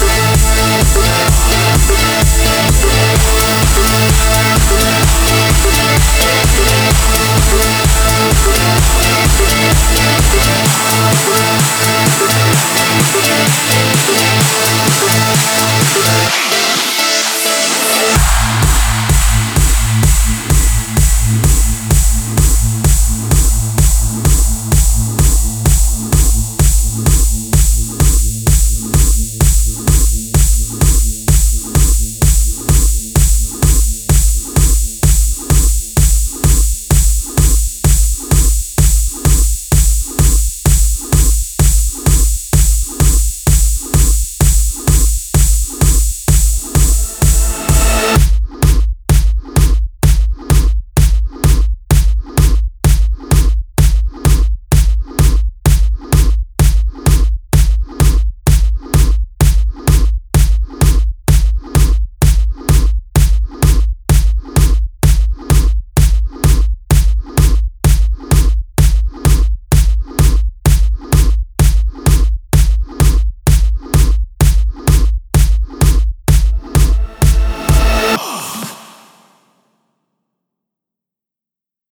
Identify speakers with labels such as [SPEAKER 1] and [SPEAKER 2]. [SPEAKER 1] Yeah.